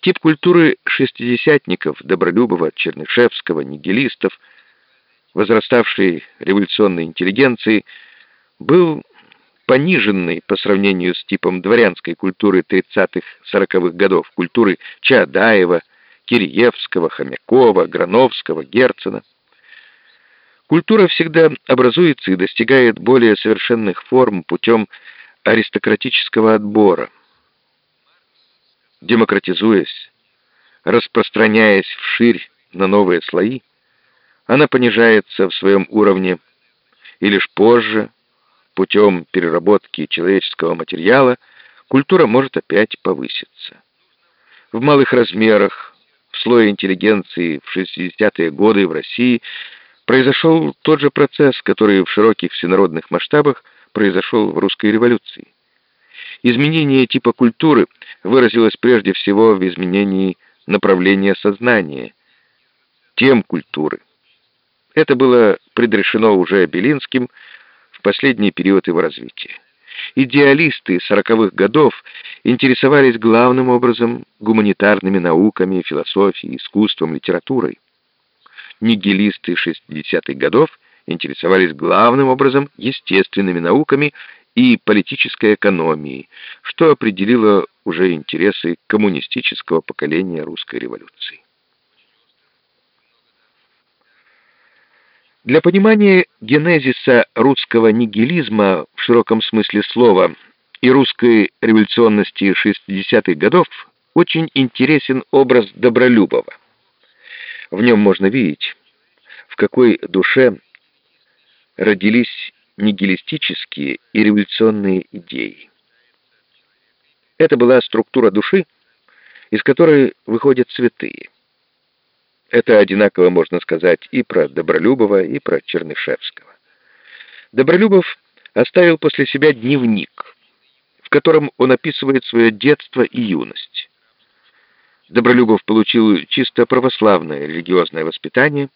Тип культуры шестидесятников, Добролюбова, Чернышевского, нигилистов, возраставшей революционной интеллигенции, был пониженный по сравнению с типом дворянской культуры 30-40-х годов, культуры Чаадаева, Киреевского, Хомякова, Грановского, Герцена. Культура всегда образуется и достигает более совершенных форм путем аристократического отбора. Демократизуясь, распространяясь вширь на новые слои, она понижается в своем уровне и лишь позже, путем переработки человеческого материала, культура может опять повыситься. В малых размерах, в слое интеллигенции в 60-е годы в России произошел тот же процесс, который в широких всенародных масштабах произошел в русской революции. Изменение типа культуры выразилось прежде всего в изменении направления сознания, тем культуры. Это было предрешено уже Белинским в последний период его развития. Идеалисты сороковых годов интересовались главным образом гуманитарными науками, философией, искусством, литературой. Нигилисты 60-х годов интересовались главным образом естественными науками и политической экономией, что определило уже интересы коммунистического поколения русской революции. Для понимания генезиса русского нигилизма в широком смысле слова и русской революционности 60-х годов очень интересен образ Добролюбова. В нем можно видеть, в какой душе родились нигилистические и революционные идеи. Это была структура души, из которой выходят святые. Это одинаково можно сказать и про Добролюбова, и про Чернышевского. Добролюбов оставил после себя дневник, в котором он описывает свое детство и юность. Добролюбов получил чисто православное религиозное воспитание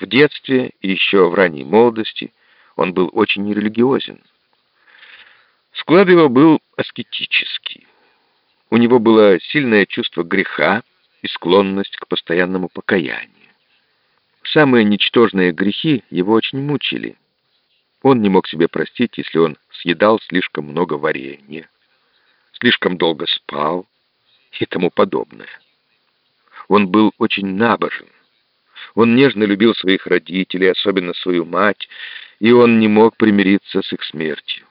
в детстве и еще в ранней молодости. Он был очень религиозен. Склад его был аскетический. У него было сильное чувство греха, и склонность к постоянному покаянию. Самые ничтожные грехи его очень мучили. Он не мог себе простить, если он съедал слишком много варенья, слишком долго спал и тому подобное. Он был очень набожен. Он нежно любил своих родителей, особенно свою мать, и он не мог примириться с их смертью.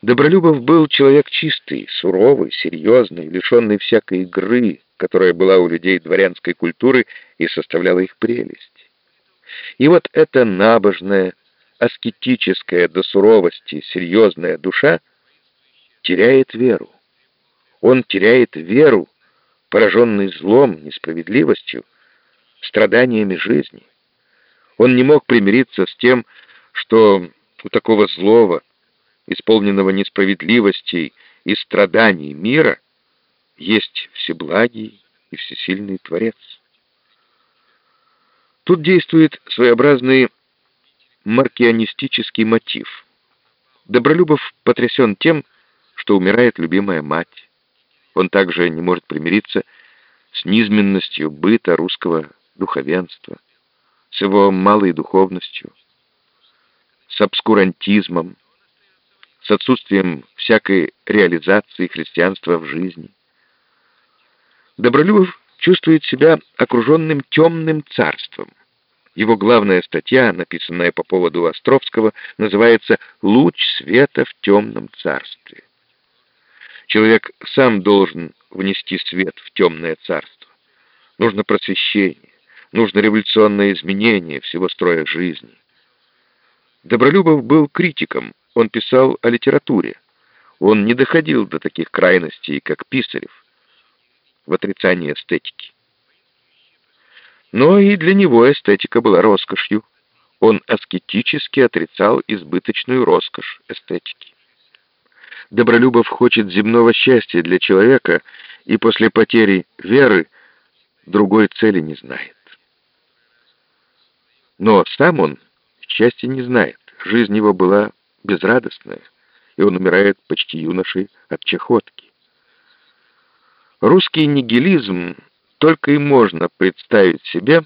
Добролюбов был человек чистый, суровый, серьезный, лишенный всякой игры, которая была у людей дворянской культуры и составляла их прелесть. И вот эта набожная, аскетическая до суровости, серьезная душа теряет веру. Он теряет веру, пораженный злом, несправедливостью, страданиями жизни. Он не мог примириться с тем, что у такого злого, исполненного несправедливостей и страданий мира, есть всеблагий и всесильный Творец. Тут действует своеобразный маркианистический мотив. Добролюбов потрясен тем, что умирает любимая мать. Он также не может примириться с низменностью быта русского духовенства, с его малой духовностью, с обскурантизмом, с отсутствием всякой реализации христианства в жизни. Добролюбов чувствует себя окруженным темным царством. Его главная статья, написанная по поводу Островского, называется «Луч света в темном царстве». Человек сам должен внести свет в темное царство. Нужно просвещение, нужно революционное изменение всего строя жизни. Добролюбов был критиком, он писал о литературе. Он не доходил до таких крайностей, как Писарев в отрицании эстетики. Но и для него эстетика была роскошью. Он аскетически отрицал избыточную роскошь эстетики. Добролюбов хочет земного счастья для человека и после потери веры другой цели не знает. Но сам он счастья не знает. Жизнь его была безрадостная, и он умирает почти юношей от чехотки. Русский нигилизм только и можно представить себе